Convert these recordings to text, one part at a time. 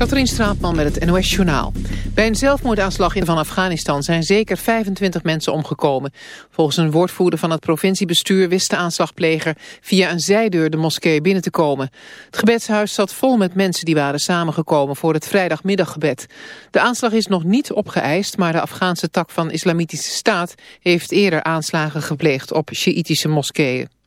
Katrien Straatman met het NOS Journaal. Bij een zelfmoordaanslag in van Afghanistan zijn zeker 25 mensen omgekomen. Volgens een woordvoerder van het provinciebestuur wist de aanslagpleger via een zijdeur de moskee binnen te komen. Het gebedshuis zat vol met mensen die waren samengekomen voor het vrijdagmiddaggebed. De aanslag is nog niet opgeëist, maar de Afghaanse tak van Islamitische Staat heeft eerder aanslagen gepleegd op Sjiitische moskeeën.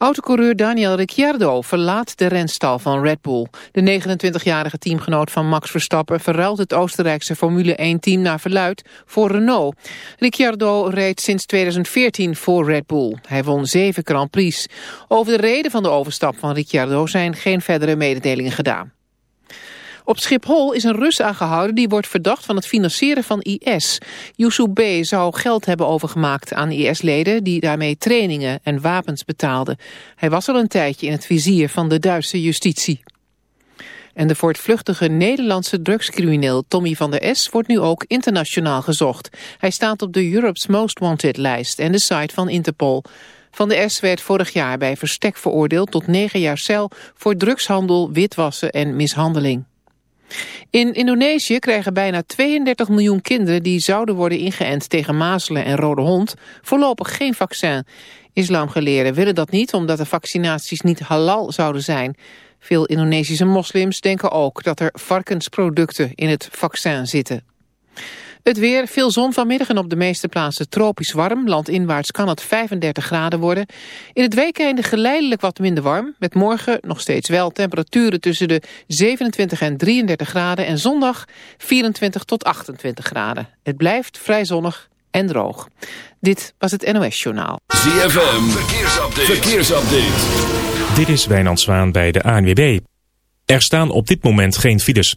Autocoureur Daniel Ricciardo verlaat de renstal van Red Bull. De 29-jarige teamgenoot van Max Verstappen verruilt het Oostenrijkse Formule 1-team naar verluid voor Renault. Ricciardo reed sinds 2014 voor Red Bull. Hij won zeven Grand Prix. Over de reden van de overstap van Ricciardo zijn geen verdere mededelingen gedaan. Op Schiphol is een Rus aangehouden die wordt verdacht van het financieren van IS. Yusuf B. zou geld hebben overgemaakt aan IS-leden die daarmee trainingen en wapens betaalden. Hij was al een tijdje in het vizier van de Duitse justitie. En de voortvluchtige Nederlandse drugscrimineel Tommy van der S wordt nu ook internationaal gezocht. Hij staat op de Europe's Most Wanted lijst en de site van Interpol. Van der S werd vorig jaar bij verstek veroordeeld tot negen jaar cel voor drugshandel, witwassen en mishandeling. In Indonesië krijgen bijna 32 miljoen kinderen die zouden worden ingeënt tegen mazelen en rode hond voorlopig geen vaccin. Islamgeleerden willen dat niet omdat de vaccinaties niet halal zouden zijn. Veel Indonesische moslims denken ook dat er varkensproducten in het vaccin zitten. Het weer, veel zon vanmiddag en op de meeste plaatsen tropisch warm. Landinwaarts kan het 35 graden worden. In het weekende geleidelijk wat minder warm. Met morgen nog steeds wel temperaturen tussen de 27 en 33 graden. En zondag 24 tot 28 graden. Het blijft vrij zonnig en droog. Dit was het NOS Journaal. ZFM, verkeersupdate. verkeersupdate. Dit is Wijnand Zwaan bij de ANWB. Er staan op dit moment geen files.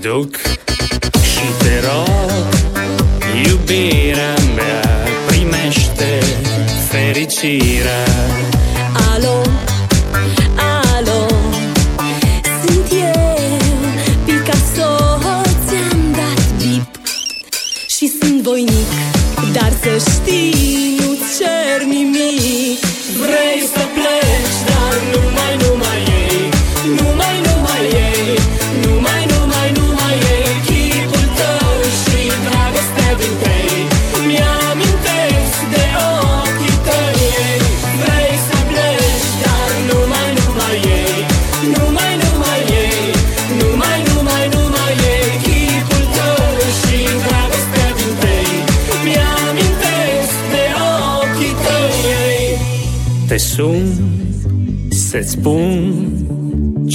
mai duc. Și te rog, iubirea mea Primește fericirea. Alo?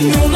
you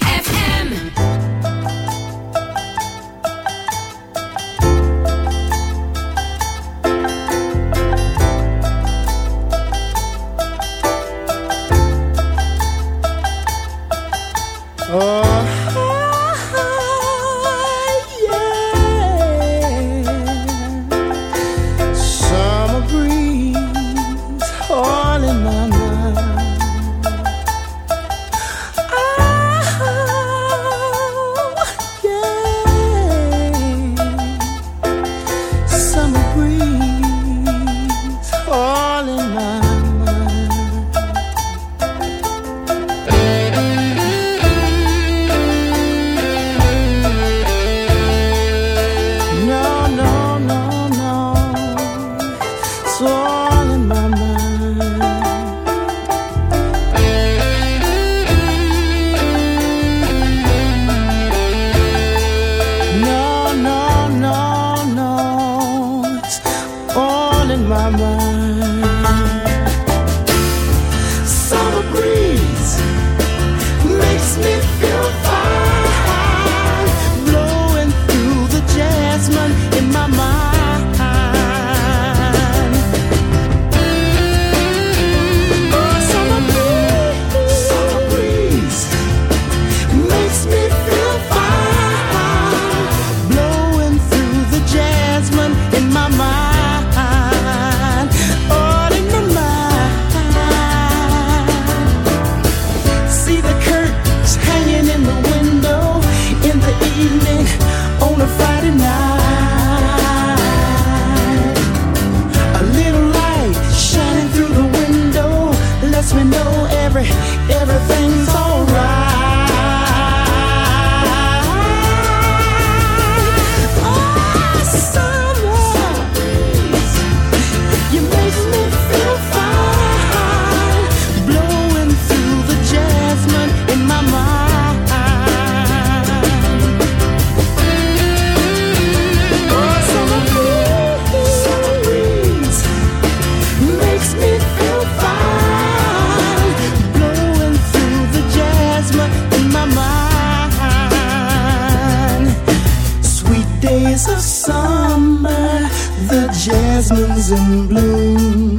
the summer, the jasmine's in bloom.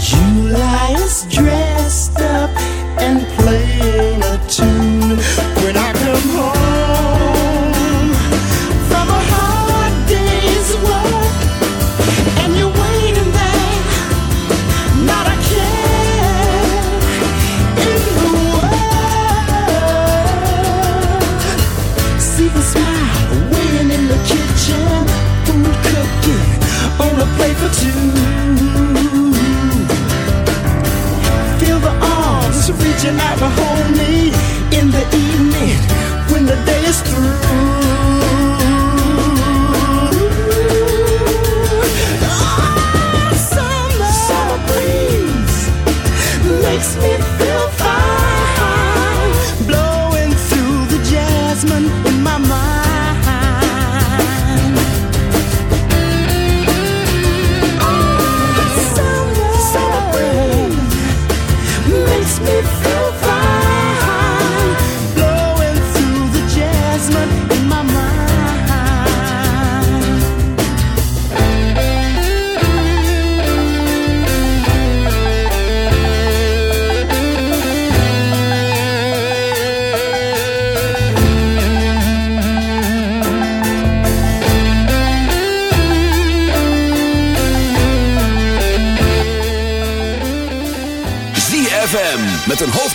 July is dressed.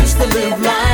used to live life.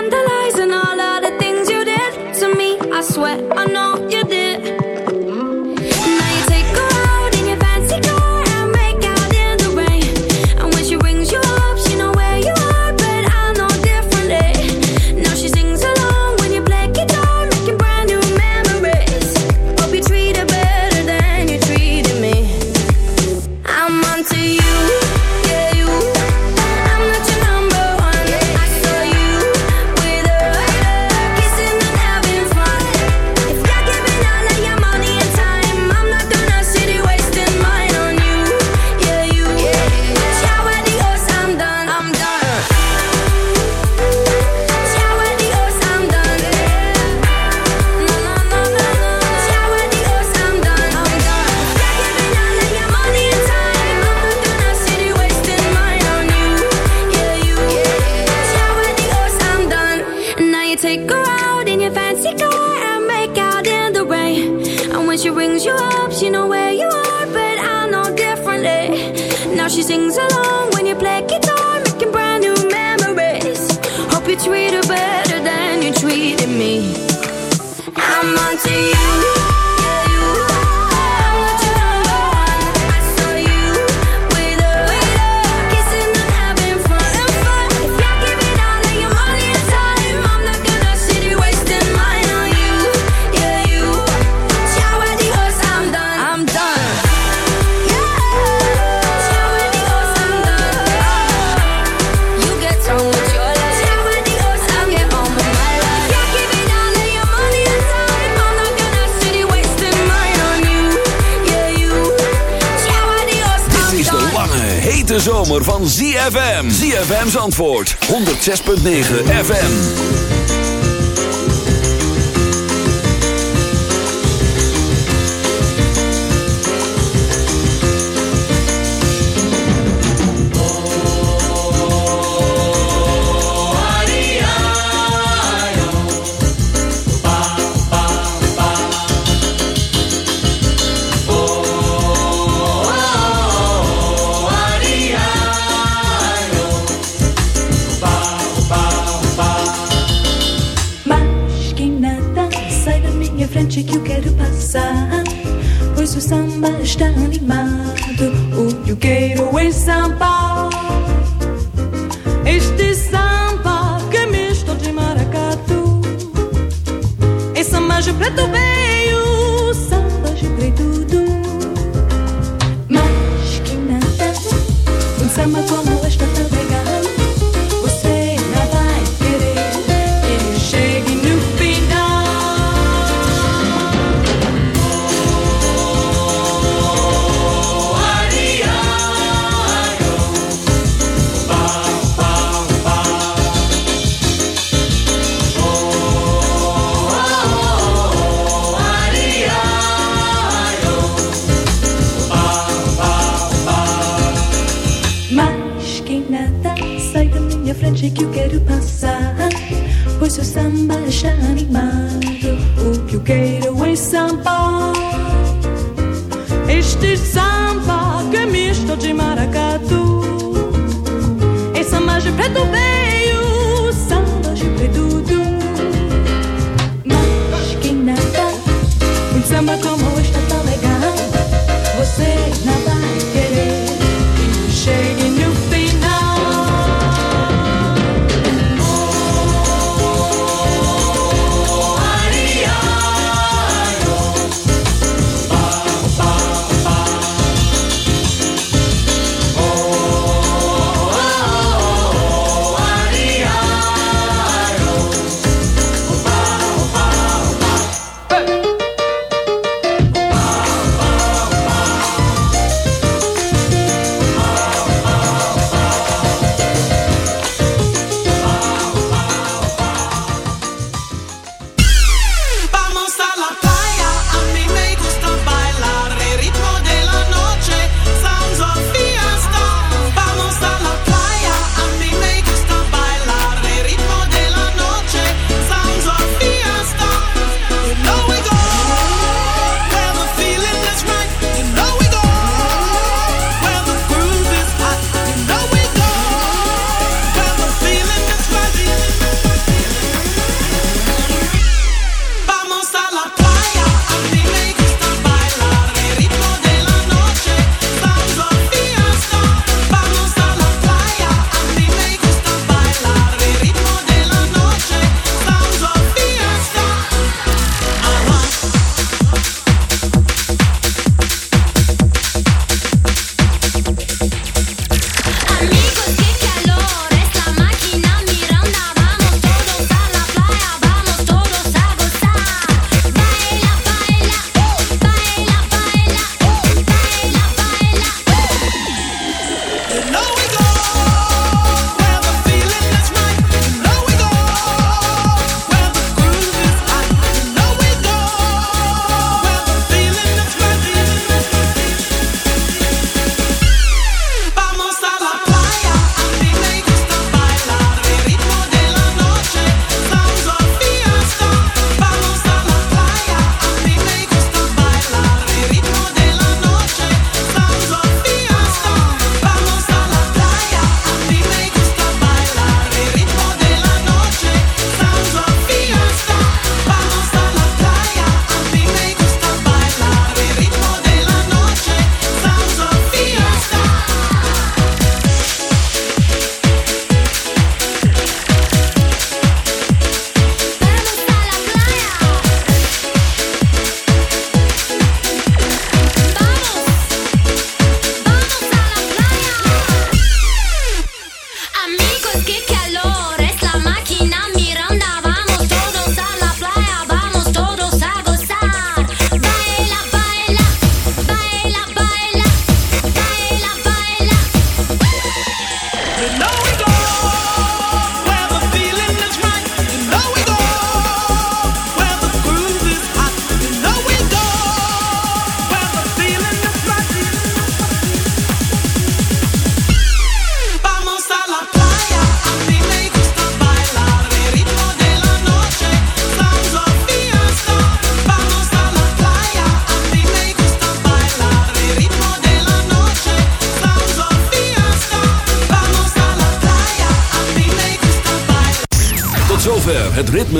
6.9 FM.